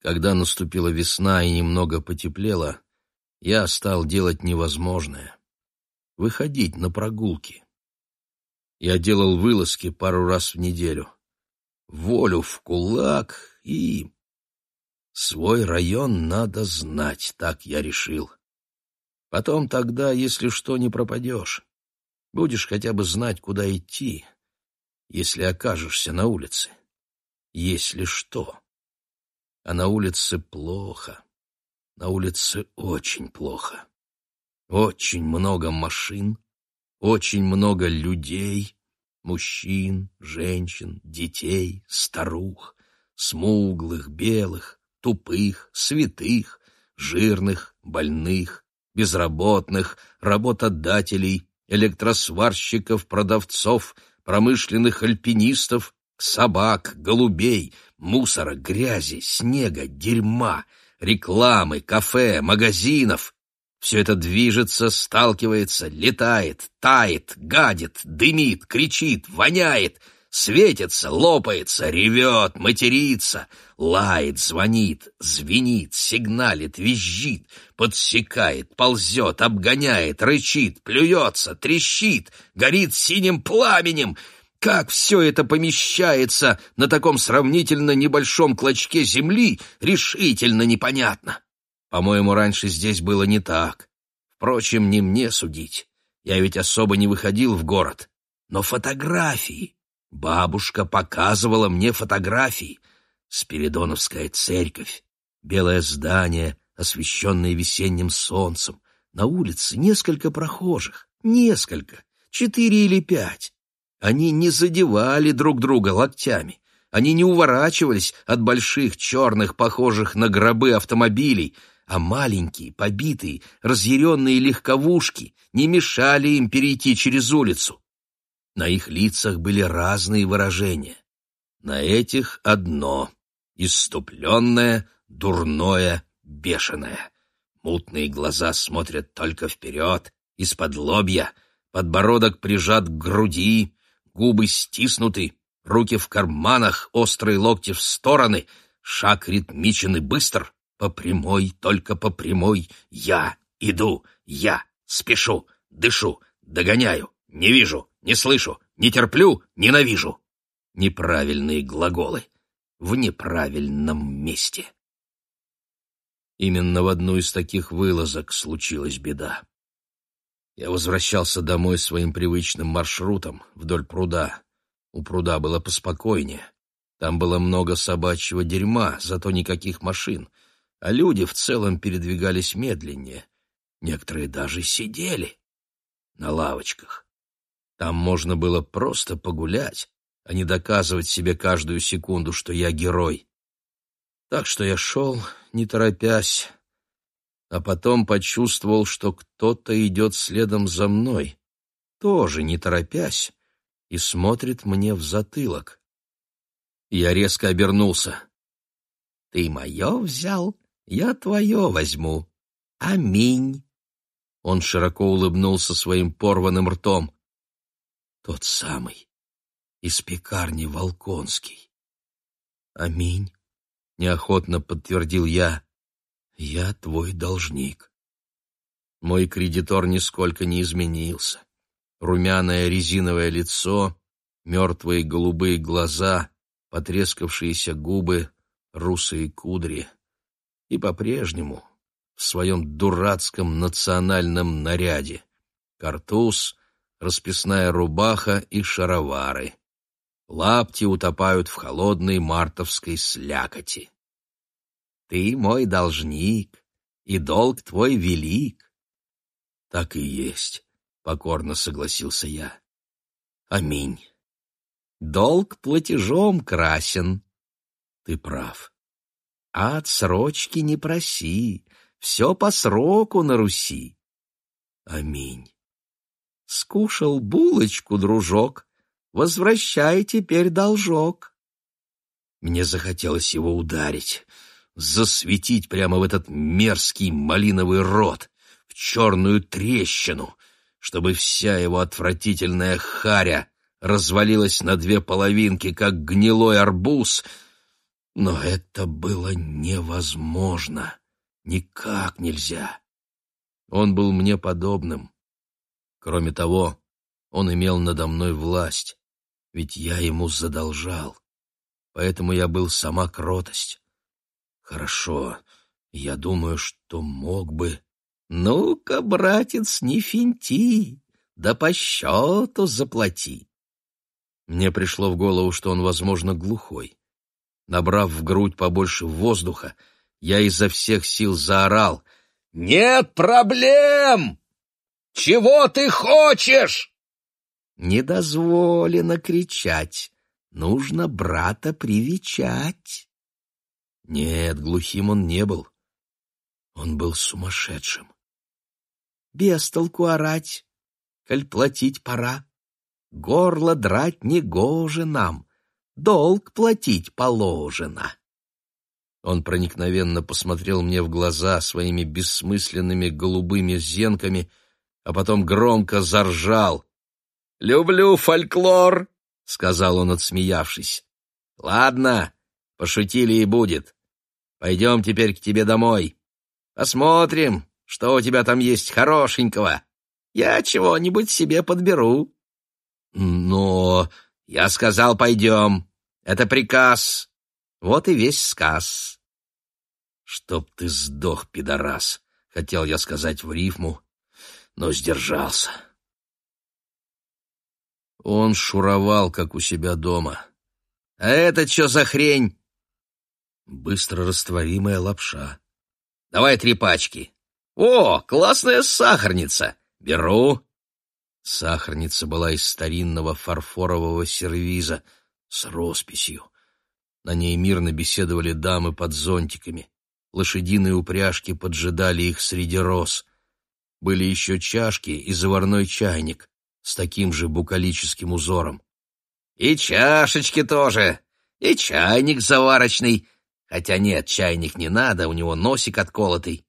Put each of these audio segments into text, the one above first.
Когда наступила весна и немного потеплело, я стал делать невозможное — выходить на прогулки. Я делал вылазки пару раз в неделю. Волю в кулак и... Свой район надо знать, так я решил. Потом тогда, если что, не пропадешь. Будешь хотя бы знать, куда идти, если окажешься на улице. Если что. А на улице плохо. На улице очень плохо. Очень много машин, очень много людей, мужчин, женщин, детей, старух, смуглых, белых, тупых, святых, жирных, больных, безработных, работодателей, электросварщиков, продавцов, промышленных альпинистов, собак, голубей, мусора, грязи, снега, дерьма, рекламы, кафе, магазинов. Все это движется, сталкивается, летает, тает, гадит, дымит, кричит, воняет, светится, лопается, ревет, матерится, лает, звонит, звенит, сигналит, визжит, подсекает, ползет, обгоняет, рычит, плюется, трещит, горит синим пламенем — как все это помещается на таком сравнительно небольшом клочке земли, решительно непонятно. По-моему, раньше здесь было не так. Впрочем, не мне судить. Я ведь особо не выходил в город. Но фотографии. Бабушка показывала мне фотографии. Спиридоновская церковь, белое здание, освещенное весенним солнцем. На улице несколько прохожих. Несколько. Четыре или пять. Они не задевали друг друга локтями. Они не уворачивались от больших черных, похожих на гробы автомобилей, а маленькие, побитые, разъяренные легковушки не мешали им перейти через улицу. На их лицах были разные выражения. На этих одно — иступленное, дурное, бешеное. Мутные глаза смотрят только вперед, из-под лобья, подбородок прижат к груди, губы стиснуты, руки в карманах, острые локти в стороны, шаг ритмичен и быстр, по прямой, только по прямой, я иду, я спешу, дышу, догоняю, не вижу, не слышу, не терплю, ненавижу. Неправильные глаголы в неправильном месте. Именно в одну из таких вылазок случилась беда. Я возвращался домой своим привычным маршрутом вдоль пруда. У пруда было поспокойнее. Там было много собачьего дерьма, зато никаких машин, а люди в целом передвигались медленнее. Некоторые даже сидели на лавочках. Там можно было просто погулять, а не доказывать себе каждую секунду, что я герой. Так что я шел, не торопясь, а потом почувствовал, что кто-то идет следом за мной, тоже не торопясь, и смотрит мне в затылок. Я резко обернулся. «Ты мое взял, я твое возьму. Аминь!» Он широко улыбнулся своим порванным ртом. «Тот самый, из пекарни Волконский». «Аминь!» — неохотно подтвердил я. Я твой должник. Мой кредитор нисколько не изменился. Румяное резиновое лицо, мертвые голубые глаза, потрескавшиеся губы, русые кудри. И по-прежнему в своем дурацком национальном наряде. Картуз, расписная рубаха и шаровары. Лапти утопают в холодной мартовской слякоти. Ты мой должник, и долг твой велик. Так и есть, покорно согласился я. Аминь. Долг платежом красен. Ты прав. А отсрочки не проси, все по сроку на Руси. Аминь. Скушал булочку, дружок, возвращай теперь должок. Мне захотелось его ударить засветить прямо в этот мерзкий малиновый рот, в черную трещину, чтобы вся его отвратительная харя развалилась на две половинки, как гнилой арбуз, Но это было невозможно. Никак нельзя. Он был мне подобным. Кроме того, он имел надо мной власть, ведь я ему задолжал. Поэтому я был сама кротость. Хорошо, я думаю, что мог бы... Ну-ка, братец, не финти, да по счету заплати. Мне пришло в голову, что он, возможно, глухой. Набрав в грудь побольше воздуха, я изо всех сил заорал. «Нет проблем! Чего ты хочешь?» «Не дозволено кричать. Нужно брата привечать». Нет, глухим он не был. Он был сумасшедшим. «Без толку орать, коль платить пора. Горло драть не гоже нам, долг платить положено. Он проникновенно посмотрел мне в глаза своими бессмысленными голубыми зенками, а потом громко заржал. «Люблю фольклор!» — сказал он, отсмеявшись. «Ладно, пошутили и будет. Пойдем теперь к тебе домой. Посмотрим, что у тебя там есть хорошенького. Я чего-нибудь себе подберу». «Но...» «Я сказал, пойдем. Это приказ. Вот и весь сказ». «Чтоб ты сдох, пидорас!» — хотел я сказать в рифму, но сдержался. Он шуровал, как у себя дома. «А это что за хрень?» Быстро растворимая лапша. «Давай три пачки». «О, классная сахарница! Беру!» Сахарница была из старинного фарфорового сервиза с росписью. На ней мирно беседовали дамы под зонтиками. Лошадиные упряжки поджидали их среди роз. Были еще чашки и заварной чайник с таким же букалическим узором. «И чашечки тоже, и чайник заварочный. Хотя нет, чайник не надо, у него носик отколотый».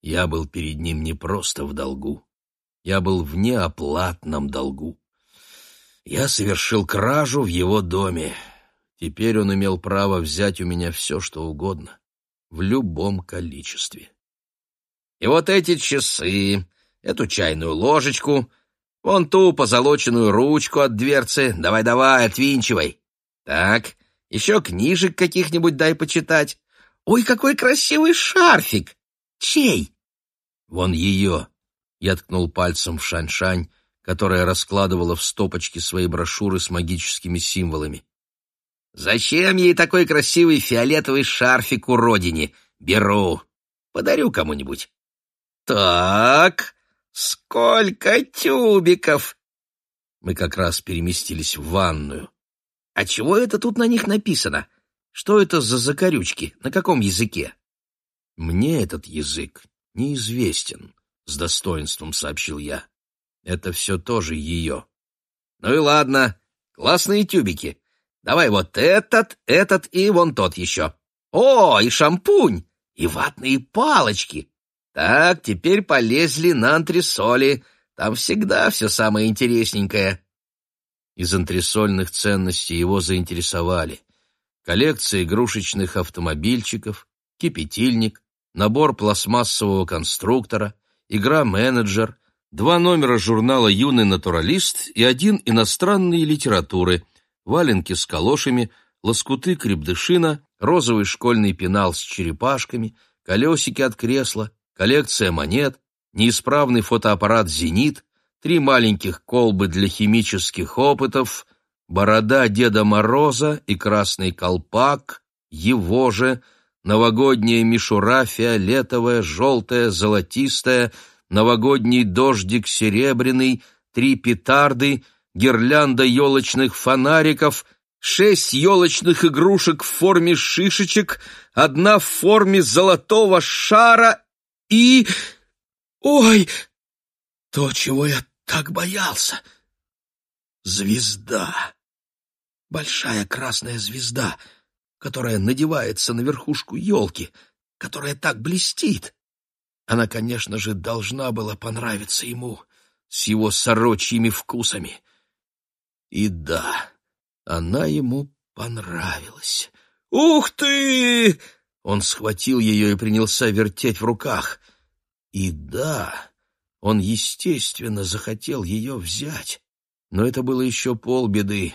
Я был перед ним не просто в долгу. Я был в неоплатном долгу. Я совершил кражу в его доме. Теперь он имел право взять у меня все, что угодно, в любом количестве. И вот эти часы, эту чайную ложечку, вон ту позолоченную ручку от дверцы, давай-давай, отвинчивай. Так, еще книжек каких-нибудь дай почитать. Ой, какой красивый шарфик! Чей? Вон ее, я ткнул пальцем в Шань-Шань, которая раскладывала в стопочки свои брошюры с магическими символами. «Зачем ей такой красивый фиолетовый шарфик у родине? Беру. Подарю кому-нибудь». «Так, сколько тюбиков?» Мы как раз переместились в ванную. «А чего это тут на них написано? Что это за закорючки? На каком языке?» «Мне этот язык неизвестен», — с достоинством сообщил я. «Это все тоже ее». «Ну и ладно. Классные тюбики. Давай вот этот, этот и вон тот еще. О, и шампунь, и ватные палочки. Так, теперь полезли на антресоли. Там всегда все самое интересненькое». Из антресольных ценностей его заинтересовали. Коллекция игрушечных автомобильчиков, кипятильник, набор пластмассового конструктора, игра-менеджер, два номера журнала «Юный натуралист» и один иностранной литературы, валенки с калошами, лоскуты крепдышина, розовый школьный пенал с черепашками, колесики от кресла, коллекция монет, неисправный фотоаппарат «Зенит», три маленьких колбы для химических опытов, борода Деда Мороза и красный колпак, его же – новогодняя мишура фиолетовая, желтая, золотистая, новогодний дождик серебряный, три петарды, гирлянда елочных фонариков, шесть елочных игрушек в форме шишечек, одна в форме золотого шара и... Ой! То, чего я так боялся. Звезда. Большая красная звезда — которая надевается на верхушку елки, которая так блестит. Она, конечно же, должна была понравиться ему с его сорочьими вкусами. И да, она ему понравилась. Ух ты!» Он схватил ее и принялся вертеть в руках. И да, он, естественно, захотел ее взять. Но это было еще полбеды,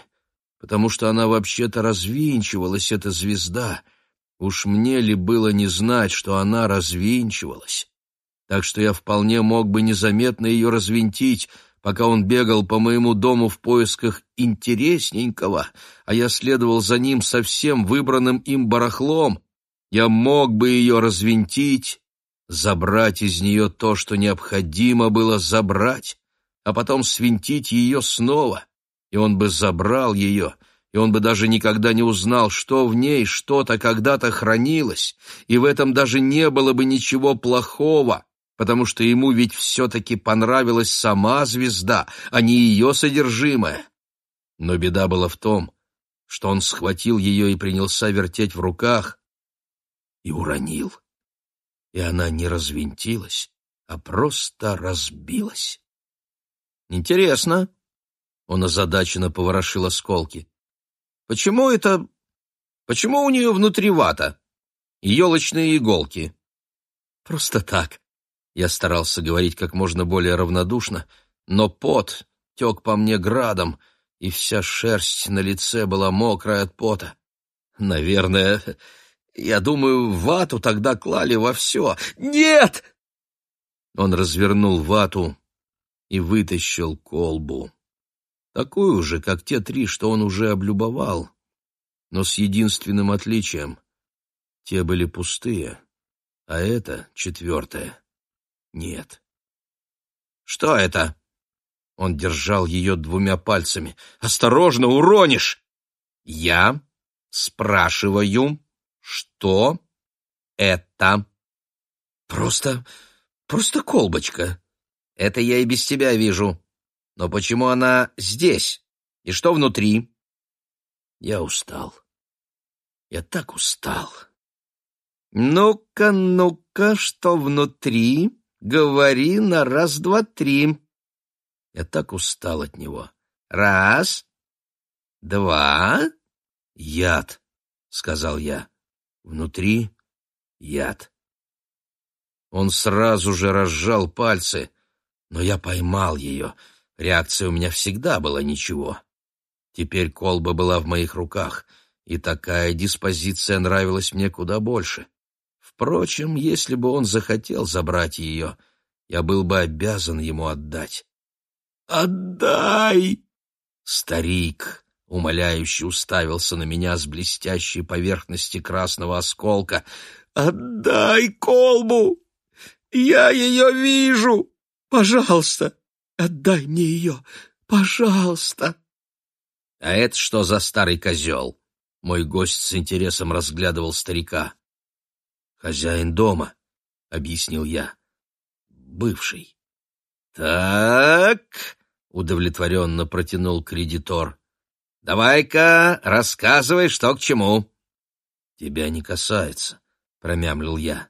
потому что она вообще-то развинчивалась, эта звезда. Уж мне ли было не знать, что она развинчивалась? Так что я вполне мог бы незаметно ее развинтить, пока он бегал по моему дому в поисках интересненького, а я следовал за ним совсем выбранным им барахлом, я мог бы ее развинтить, забрать из нее то, что необходимо было забрать, а потом свинтить ее снова, и он бы забрал ее, и он бы даже никогда не узнал, что в ней что-то когда-то хранилось, и в этом даже не было бы ничего плохого, потому что ему ведь все-таки понравилась сама звезда, а не ее содержимое. Но беда была в том, что он схватил ее и принялся вертеть в руках, и уронил. И она не развинтилась, а просто разбилась. Интересно. Он озадаченно поворошил осколки. Почему это... Почему у нее внутри вата? Елочные иголки. Просто так. Я старался говорить как можно более равнодушно, но пот тек по мне градом, и вся шерсть на лице была мокрая от пота. Наверное, я думаю, вату тогда клали во все. Нет! Он развернул вату и вытащил колбу. Такую же, как те три, что он уже облюбовал, но с единственным отличием. Те были пустые, а это, четвертое, нет. «Что это?» Он держал ее двумя пальцами. «Осторожно, уронишь!» «Я спрашиваю, что это? Просто... просто колбочка. Это я и без тебя вижу. Но почему она здесь? И что внутри? Я устал. Я так устал. Ну-ка, ну-ка, что внутри? Говори на раз, два, три. Я так устал от него. Раз, два, яд, сказал я. Внутри яд. Он сразу же разжал пальцы, но я поймал ее. Реакция у меня всегда была ничего. Теперь колба была в моих руках, и такая диспозиция нравилась мне куда больше. Впрочем, если бы он захотел забрать ее, я был бы обязан ему отдать. «Отдай!» Старик умоляюще уставился на меня с блестящей поверхности красного осколка. «Отдай колбу! Я ее вижу! Пожалуйста, отдай мне ее! Пожалуйста!» «А это что за старый козел?» Мой гость с интересом разглядывал старика. «Хозяин дома», — объяснил я. «Бывший». «Так», — удовлетворенно протянул кредитор, Давай-ка рассказывай, что к чему. Тебя не касается, промямлил я.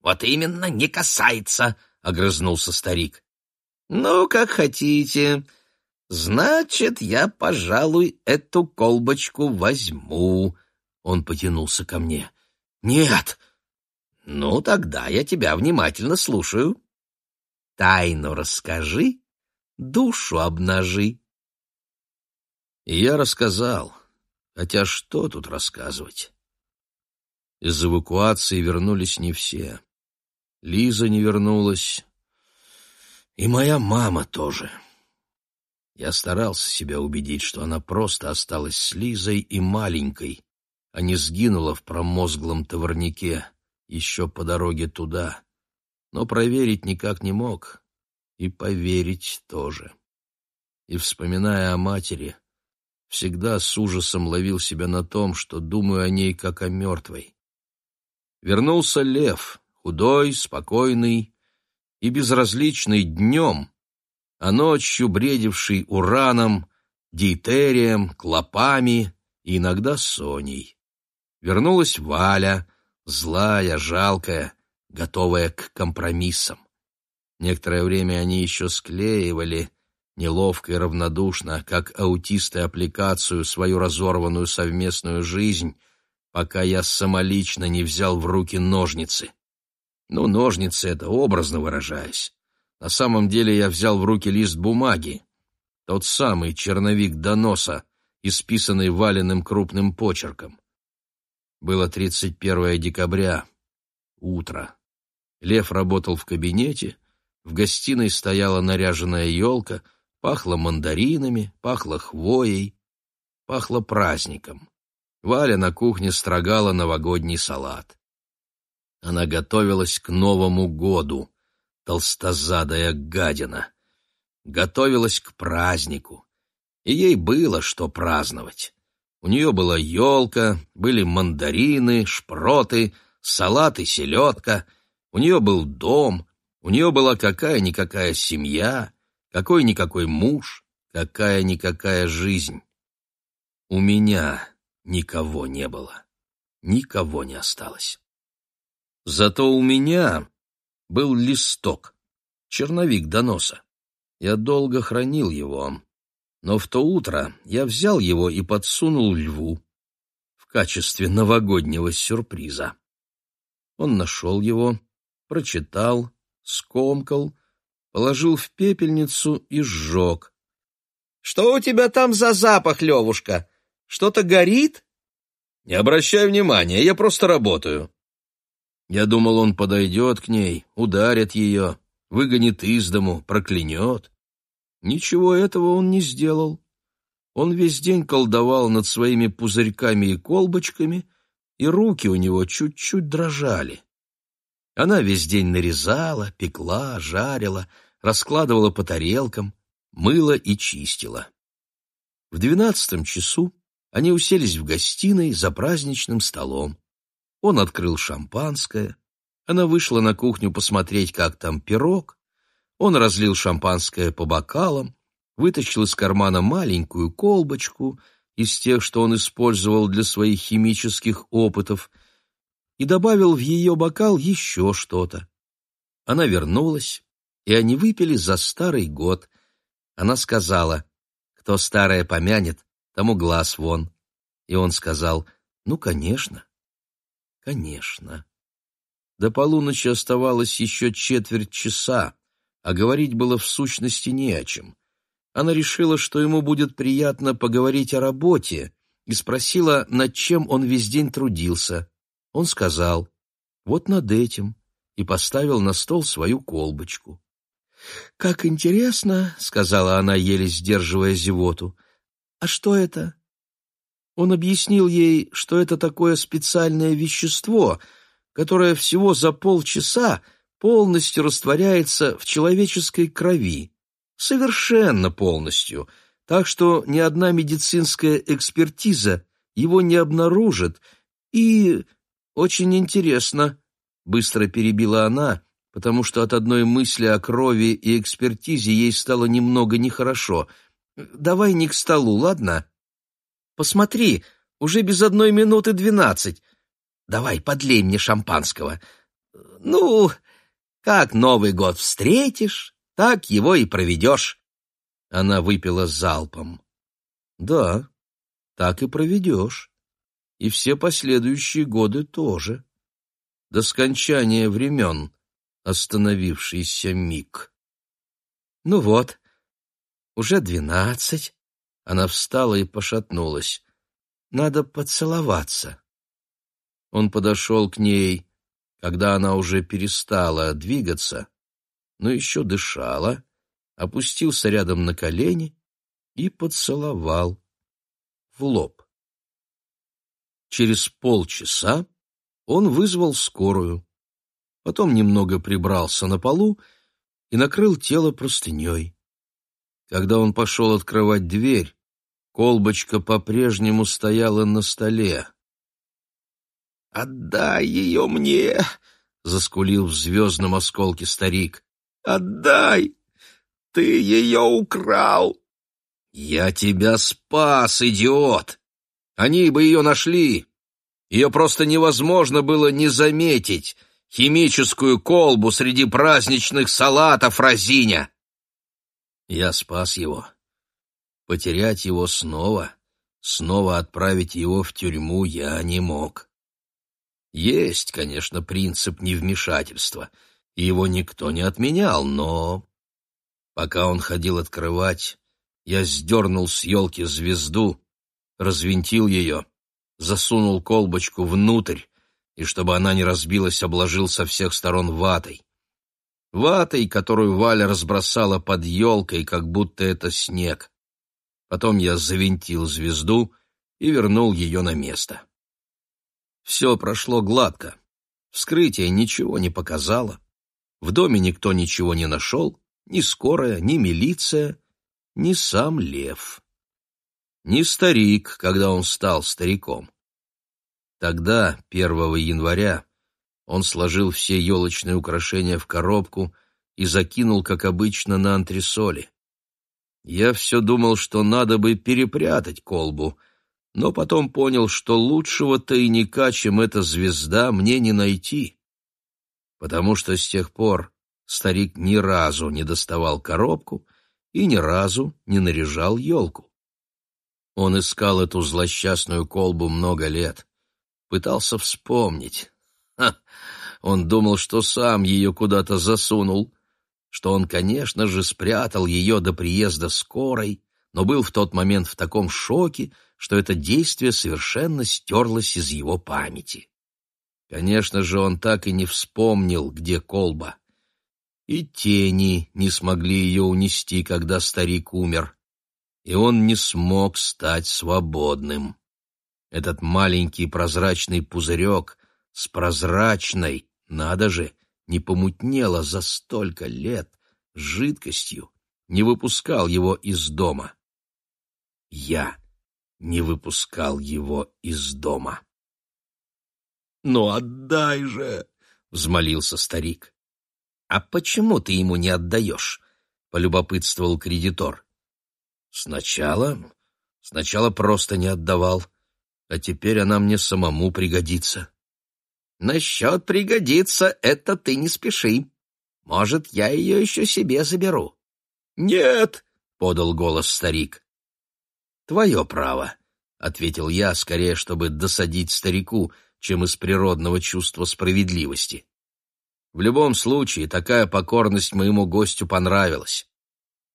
Вот именно, не касается, огрызнулся старик. Ну, как хотите. Значит, я, пожалуй, эту колбочку возьму. Он потянулся ко мне. Нет. Ну, тогда я тебя внимательно слушаю. Тайну расскажи, душу обнажи. И я рассказал. Хотя что тут рассказывать? Из эвакуации вернулись не все. Лиза не вернулась. И моя мама тоже. Я старался себя убедить, что она просто осталась с Лизой и маленькой, а не сгинула в промозглом товарнике еще по дороге туда. Но проверить никак не мог, и поверить тоже. И, вспоминая о матери, всегда с ужасом ловил себя на том, что думаю о ней как о мертвой. Вернулся лев, худой, спокойный и безразличный днем, а ночью бредивший ураном, дейтерием, клопами и иногда соней. Вернулась Валя, злая, жалкая, готовая к компромиссам. Некоторое время они еще склеивали, неловко и равнодушно, как аутисты аппликацию, свою разорванную совместную жизнь, пока я самолично не взял в руки ножницы. Ну, ножницы — это образно выражаясь. На самом деле я взял в руки лист бумаги, тот самый черновик доноса, исписанный валенным крупным почерком. Было 31 декабря, утро. Лев работал в кабинете, в гостиной стояла наряженная елка, пахло мандаринами, пахло хвоей, пахло праздником. Валя на кухне строгала новогодний салат. Она готовилась к Новому году, толстозадая гадина. Готовилась к празднику, и ей было что праздновать. У нее была елка, были мандарины, шпроты, салат и селедка, у нее был дом, у нее была какая-никакая семья, какой-никакой муж, какая-никакая жизнь. У меня никого не было, никого не осталось. Зато у меня был листок, черновик доноса. Я долго хранил его, но в то утро я взял его и подсунул льву в качестве новогоднего сюрприза. Он нашел его, прочитал, скомкал, положил в пепельницу и сжег. — Что у тебя там за запах, Левушка? Что-то горит? — Не обращай внимания, я просто работаю. Я думал, он подойдет к ней, ударит ее, выгонит из дому, проклянет. Ничего этого он не сделал. Он весь день колдовал над своими пузырьками и колбочками, и руки у него чуть-чуть дрожали. Она весь день нарезала, пекла, жарила, раскладывала по тарелкам, мыла и чистила. В двенадцатом часу они уселись в гостиной за праздничным столом. Он открыл шампанское, она вышла на кухню посмотреть, как там пирог, он разлил шампанское по бокалам, вытащил из кармана маленькую колбочку из тех, что он использовал для своих химических опытов, и добавил в ее бокал еще что-то. Она вернулась, и они выпили за старый год. Она сказала, кто старое помянет, тому глаз вон. И он сказал, ну, конечно, конечно. До полуночи оставалось еще четверть часа, а говорить было в сущности не о чем. Она решила, что ему будет приятно поговорить о работе, и спросила, над чем он весь день трудился. Он сказал, вот над этим, и поставил на стол свою колбочку. «Как интересно», — сказала она, еле сдерживая зевоту. «А что это?» Он объяснил ей, что это такое специальное вещество, которое всего за полчаса полностью растворяется в человеческой крови. Совершенно полностью, так что ни одна медицинская экспертиза его не обнаружит, и очень интересно, быстро перебила она, потому что от одной мысли о крови и экспертизе ей стало немного нехорошо. Давай не к столу, ладно? Посмотри, уже без одной минуты двенадцать. Давай, подлей мне шампанского. Ну, как Новый год встретишь, так его и проведешь. Она выпила залпом. Да, так и проведешь и все последующие годы тоже. До скончания времен остановившийся миг. Ну вот, уже двенадцать. Она встала и пошатнулась. Надо поцеловаться. Он подошел к ней, когда она уже перестала двигаться, но еще дышала, опустился рядом на колени и поцеловал в лоб. Через полчаса он вызвал скорую, потом немного прибрался на полу и накрыл тело простыней. Когда он пошел открывать дверь, колбочка по-прежнему стояла на столе. «Отдай ее мне!» — заскулил в звездном осколке старик. «Отдай! Ты ее украл!» «Я тебя спас, идиот!» Они бы ее нашли. Ее просто невозможно было не заметить. Химическую колбу среди праздничных салатов разиня. Я спас его. Потерять его снова снова отправить его в тюрьму я не мог. Есть, конечно, принцип невмешательства, и его никто не отменял, но... Пока он ходил открывать, я сдернул с елки звезду, развинтил ее, засунул колбочку внутрь и, чтобы она не разбилась, обложил со всех сторон ватой. Ватой, которую Валя разбросала под елкой, как будто это снег. Потом я завинтил звезду и вернул ее на место. Все прошло гладко. Вскрытие ничего не показало. В доме никто ничего не нашел, ни скорая, ни милиция, ни сам лев. Ни старик, когда он стал стариком. Тогда, 1 января, он сложил все елочные украшения в коробку и закинул, как обычно, на антресоли. Я все думал, что надо бы перепрятать колбу, но потом понял, что лучшего тайника, чем эта звезда, мне не найти, потому что с тех пор старик ни разу не доставал коробку и ни разу не наряжал елку. Он искал эту злосчастную колбу много лет, пытался вспомнить, Ха! Он думал, что сам ее куда-то засунул, что он, конечно же, спрятал ее до приезда скорой, но был в тот момент в таком шоке, что это действие совершенно стерлось из его памяти. Конечно же, он так и не вспомнил, где колба. И тени не смогли ее унести, когда старик умер, и он не смог стать свободным. Этот маленький прозрачный пузырек с прозрачной, надо же, не помутнело за столько лет, жидкостью, не выпускал его из дома. Я не выпускал его из дома. «Ну отдай же!» — взмолился старик. «А почему ты ему не отдаешь?» — полюбопытствовал кредитор. «Сначала... сначала просто не отдавал, а теперь она мне самому пригодится». Насчет пригодится, это ты не спеши. Может, я ее еще себе заберу. Нет, подал голос старик. Твое право, ответил я, скорее, чтобы досадить старику, чем из природного чувства справедливости. В любом случае, такая покорность моему гостю понравилась.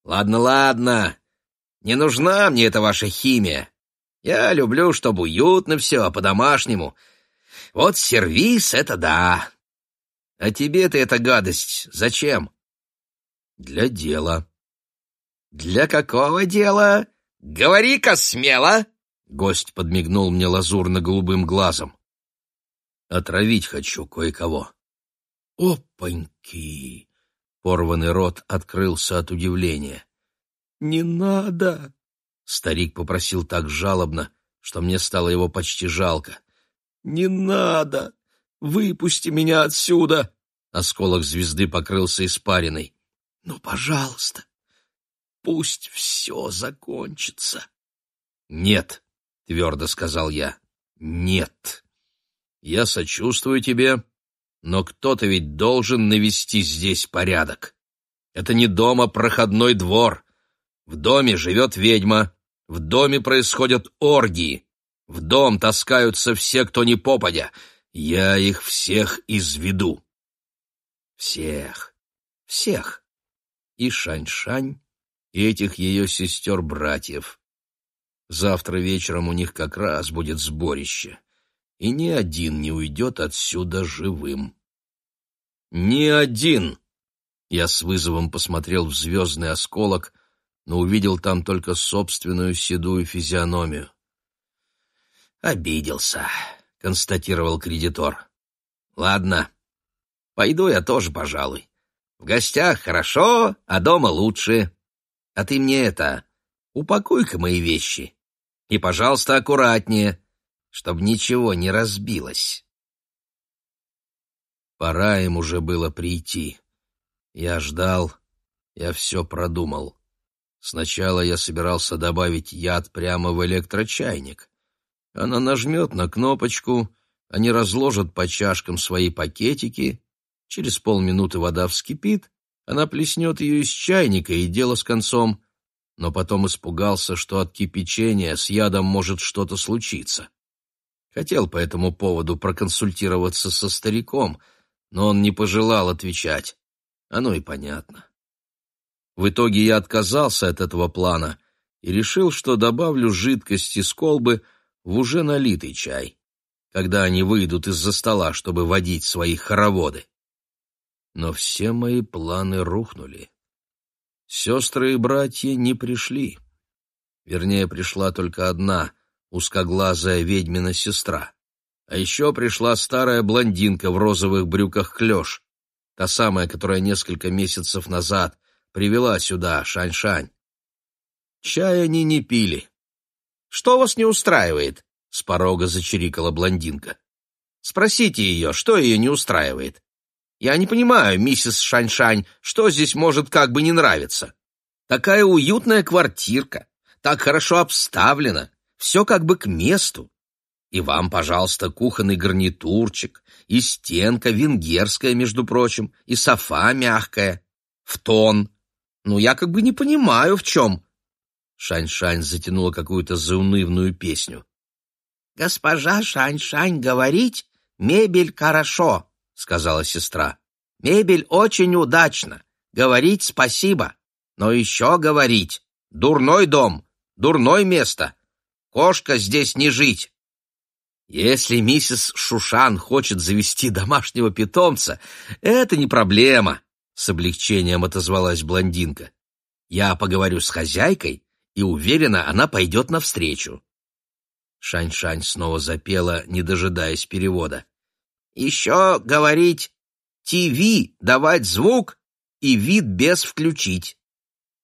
Ладно, ладно, не нужна мне эта ваша химия. Я люблю, чтобы уютно все, по-домашнему — вот сервис — это да. А тебе-то эта гадость зачем? Для дела. Для какого дела? Говори-ка смело! Гость подмигнул мне лазурно-голубым глазом. Отравить хочу кое-кого. Опаньки! Порванный рот открылся от удивления. «Не надо!» Старик попросил так жалобно, что мне стало его почти жалко. «Не надо! Выпусти меня отсюда!» Осколок звезды покрылся испариной. «Ну, пожалуйста, пусть все закончится!» «Нет!» — твердо сказал я. «Нет! Я сочувствую тебе, но кто-то ведь должен навести здесь порядок. Это не дом, а проходной двор. В доме живет ведьма, в доме происходят оргии. В дом таскаются все, кто не попадя. Я их всех изведу. Всех, всех. И Шань-Шань, и этих ее сестер-братьев. Завтра вечером у них как раз будет сборище, и ни один не уйдет отсюда живым. Ни один! Я с вызовом посмотрел в звездный осколок, но увидел там только собственную седую физиономию. «Обиделся», — констатировал кредитор. «Ладно, пойду я тоже, пожалуй. В гостях хорошо, а дома лучше. А ты мне это, упакуй-ка мои вещи. И, пожалуйста, аккуратнее, чтобы ничего не разбилось». Пора им уже было прийти. Я ждал, я все продумал. Сначала я собирался добавить яд прямо в электрочайник. Она нажмет на кнопочку, они разложат по чашкам свои пакетики, через полминуты вода вскипит, она плеснет ее из чайника, и дело с концом. но потом испугался, что от кипячения с ядом может что-то случиться. Хотел по этому поводу проконсультироваться со стариком, но он не пожелал отвечать. Оно и понятно. В итоге я отказался от этого плана и решил, что добавлю жидкость из колбы в уже налитый чай, когда они выйдут из-за стола, чтобы водить свои хороводы. Но все мои планы рухнули. Сестры и братья не пришли. Вернее, пришла только одна, узкоглазая ведьмина сестра. А еще пришла старая блондинка в розовых брюках клеш, та самая, которая несколько месяцев назад привела сюда Шань-Шань. Чай они не пили. «Что вас не устраивает?» — с порога зачирикала блондинка. «Спросите ее, что ее не устраивает. Я не понимаю, миссис Шань-Шань, что здесь может как бы не нравиться. Такая уютная квартирка, так хорошо обставлена, все как бы к месту. И вам, пожалуйста, кухонный гарнитурчик, и стенка венгерская, между прочим, и софа мягкая, в тон. Ну, я как бы не понимаю, в чем. Шань-Шань затянула какую-то заунывную песню. «Госпожа Шань-Шань говорить, мебель хорошо», — сказала сестра. «Мебель очень удачно. Говорить спасибо. Но еще говорить. Дурной дом, дурное место. Кошка здесь не жить. Если миссис Шушан хочет завести домашнего питомца, это не проблема, с облегчением отозвалась блондинка. Я поговорю с хозяйкой, и уверена, она пойдет навстречу. Шань-Шань снова запела, не дожидаясь перевода. Еще говорить «ТВ» давать звук и вид без включить.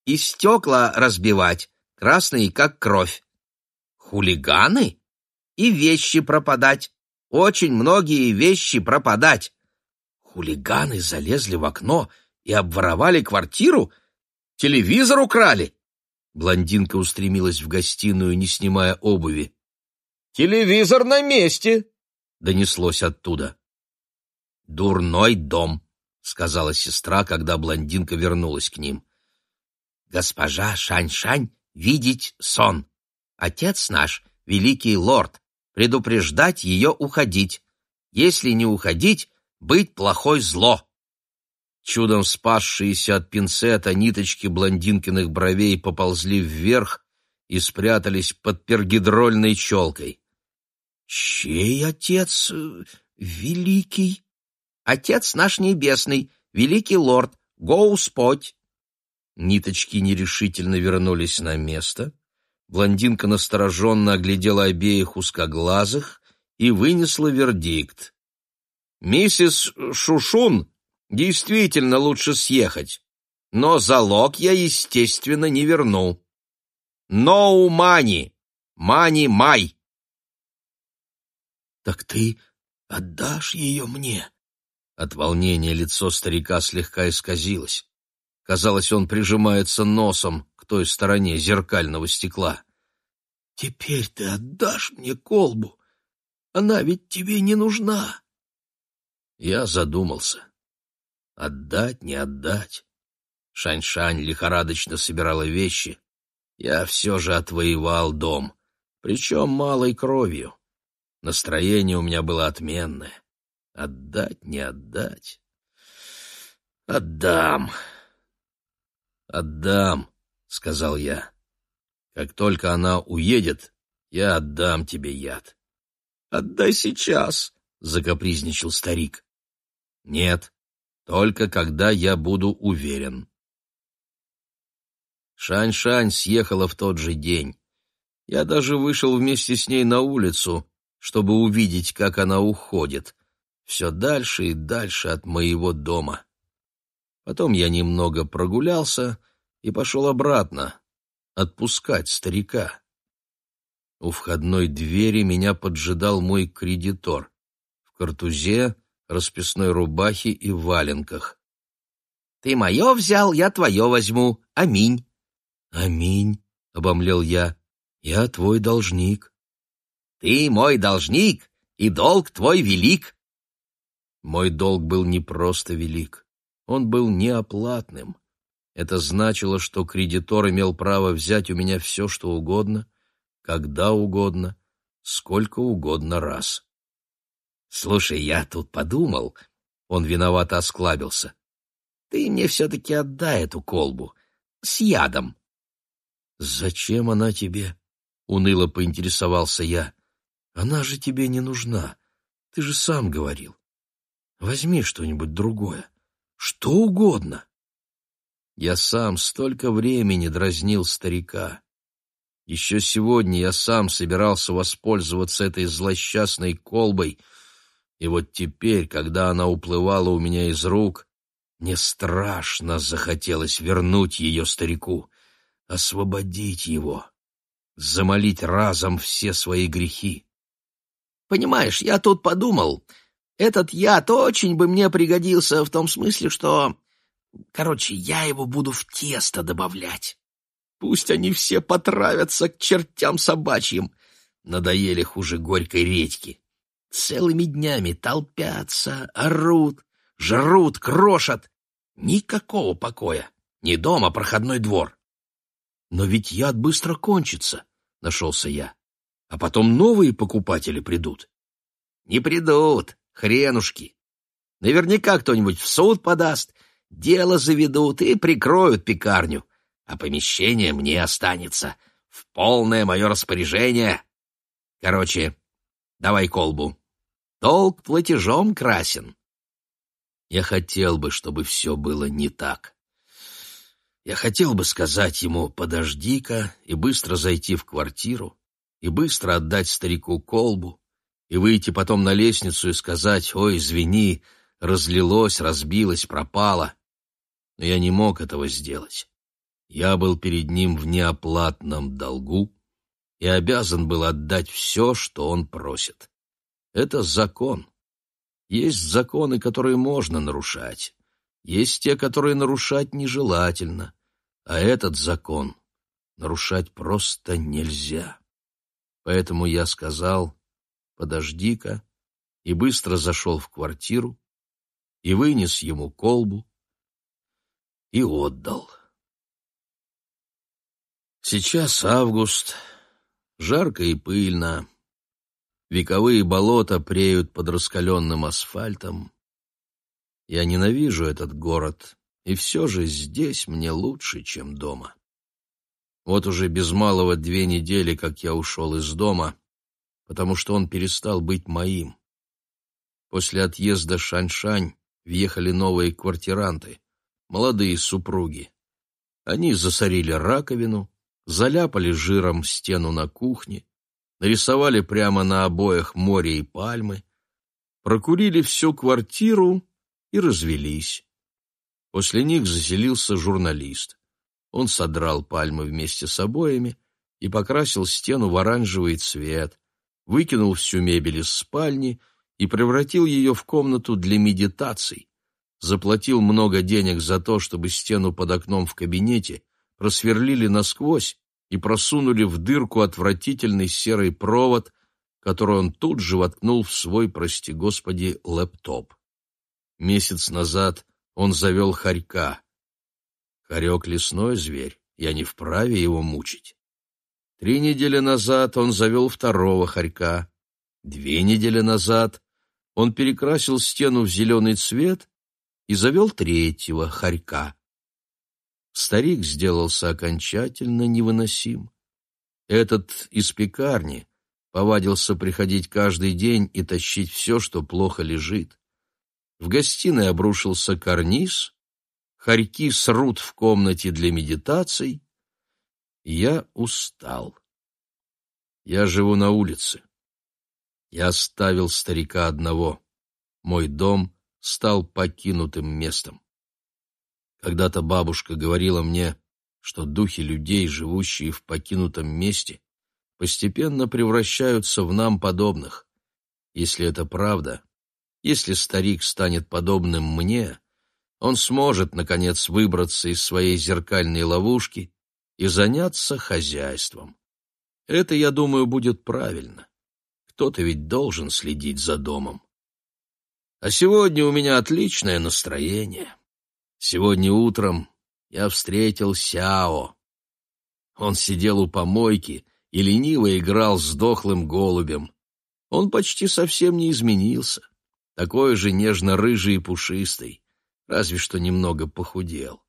И стекла разбивать, красные, как кровь. Хулиганы? И вещи пропадать. Очень многие вещи пропадать. Хулиганы залезли в окно и обворовали квартиру? Телевизор украли? Блондинка устремилась в гостиную, не снимая обуви. «Телевизор на месте!» — донеслось оттуда. «Дурной дом», — сказала сестра, когда блондинка вернулась к ним. «Госпожа Шань-Шань видеть сон. Отец наш, великий лорд, предупреждать ее уходить. Если не уходить, быть плохой зло. Чудом спасшиеся от пинцета ниточки блондинкиных бровей поползли вверх и спрятались под пергидрольной челкой. «Чей отец э, великий?» «Отец наш небесный, великий лорд, Гоуспоть!» Ниточки нерешительно вернулись на место, Блондинка настороженно оглядела обеих узкоглазых и вынесла вердикт. «Миссис Шушун действительно лучше съехать, но залог я, естественно, не верну. No money, money май!» «Так ты отдашь ее мне?» От волнения лицо старика слегка исказилось. Казалось, он прижимается носом к той стороне зеркального стекла. «Теперь ты отдашь мне колбу? Она ведь тебе не нужна!» Я задумался. Отдать, не отдать. Шань-Шань лихорадочно собирала вещи. Я все же отвоевал дом, причем малой кровью. Настроение у меня было отменное. Отдать, не отдать. Отдам. Отдам, сказал я. Как только она уедет, я отдам тебе яд. Отдай сейчас, закапризничал старик. Нет, только когда я буду уверен. Шань-Шань съехала в тот же день. Я даже вышел вместе с ней на улицу, чтобы увидеть, как она уходит, все дальше и дальше от моего дома. Потом я немного прогулялся и пошел обратно, отпускать старика. У входной двери меня поджидал мой кредитор в картузе, расписной рубахе и валенках. «Ты мое взял, я твое возьму. Аминь». «Аминь», — обомлел я, — «я твой должник». «Ты мой должник, и долг твой велик». Мой долг был не просто велик, он был неоплатным. Это значило, что кредитор имел право взять у меня все, что угодно, когда угодно, сколько угодно раз. «Слушай, я тут подумал...» Он виновато осклабился. «Ты мне все-таки отдай эту колбу. С ядом». «Зачем она тебе?» — уныло поинтересовался я. «Она же тебе не нужна. Ты же сам говорил. Возьми что-нибудь другое. Что угодно». Я сам столько времени дразнил старика. Еще сегодня я сам собирался воспользоваться этой злосчастной колбой, и вот теперь, когда она уплывала у меня из рук, мне страшно захотелось вернуть ее старику, освободить его, замолить разом все свои грехи. Понимаешь, я тут подумал, этот яд очень бы мне пригодился в том смысле, что... Короче, я его буду в тесто добавлять. Пусть они все потравятся к чертям собачьим. Надоели хуже горькой редьки. Целыми днями толпятся, орут, жрут, крошат. Никакого покоя. Не дома, а проходной двор. Но ведь яд быстро кончится, — нашелся я. А потом новые покупатели придут. Не придут, хренушки. Наверняка кто-нибудь в суд подаст, дело заведут и прикроют пекарню а помещение мне останется в полное мое распоряжение. Короче, давай колбу. Толк платежом красен. Я хотел бы, чтобы все было не так. Я хотел бы сказать ему «подожди-ка» и быстро зайти в квартиру, и быстро отдать старику колбу, и выйти потом на лестницу и сказать «Ой, извини, разлилось, разбилось, пропало». Но я не мог этого сделать. Я был перед ним в неоплатном долгу и обязан был отдать все, что он просит. Это закон. Есть законы, которые можно нарушать. Есть те, которые нарушать нежелательно. А этот закон нарушать просто нельзя. Поэтому я сказал «подожди-ка» и быстро зашел в квартиру и вынес ему колбу и отдал. Сейчас август, жарко и пыльно. Вековые болота преют под раскаленным асфальтом. Я ненавижу этот город, и все же здесь мне лучше, чем дома. Вот уже без малого две недели, как я ушел из дома, потому что он перестал быть моим. После отъезда Шань-Шань въехали новые квартиранты, молодые супруги. Они засорили раковину, заляпали жиром стену на кухне, нарисовали прямо на обоях море и пальмы, прокурили всю квартиру и развелись. После них заселился журналист. Он содрал пальмы вместе с обоями и покрасил стену в оранжевый цвет, выкинул всю мебель из спальни и превратил ее в комнату для медитаций, заплатил много денег за то, чтобы стену под окном в кабинете просверлили насквозь и просунули в дырку отвратительный серый провод, который он тут же воткнул в свой, прости господи, лэптоп. Месяц назад он завел хорька. Хорек — лесной зверь, я не вправе его мучить. Три недели назад он завел второго хорька. Две недели назад он перекрасил стену в зеленый цвет и завел третьего хорька. Старик сделался окончательно невыносим. Этот из пекарни повадился приходить каждый день и тащить все, что плохо лежит. В гостиной обрушился карниз, хорьки срут в комнате для медитаций. Я устал. Я живу на улице. Я оставил старика одного. Мой дом стал покинутым местом. Когда-то бабушка говорила мне, что духи людей, живущие в покинутом месте, постепенно превращаются в нам подобных. Если это правда, если старик станет подобным мне, он сможет, наконец, выбраться из своей зеркальной ловушки и заняться хозяйством. Это, я думаю, будет правильно. Кто-то ведь должен следить за домом. А сегодня у меня отличное настроение. Сегодня утром я встретил Сяо. Он сидел у помойки и лениво играл с дохлым голубем. Он почти совсем не изменился, такой же нежно-рыжий и пушистый, разве что немного похудел.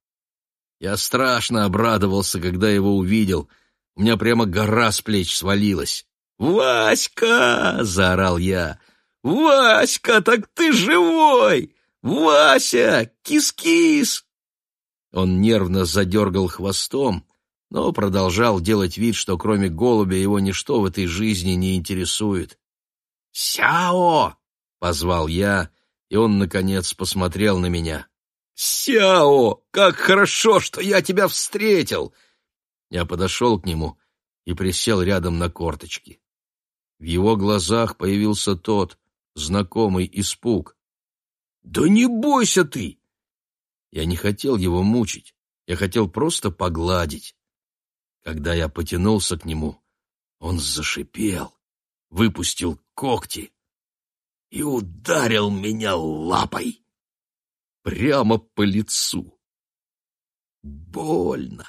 Я страшно обрадовался, когда его увидел, у меня прямо гора с плеч свалилась. «Васька!» — заорал я. «Васька, так ты живой! Вася! Кис-кис!» Он нервно задергал хвостом, но продолжал делать вид, что кроме голубя его ничто в этой жизни не интересует. «Сяо!» — позвал я, и он, наконец, посмотрел на меня. «Сяо! Как хорошо, что я тебя встретил!» Я подошел к нему и присел рядом на корточки. В его глазах появился тот знакомый испуг. «Да не бойся ты!» Я не хотел его мучить, я хотел просто погладить. Когда я потянулся к нему, он зашипел, выпустил когти и ударил меня лапой прямо по лицу. Больно.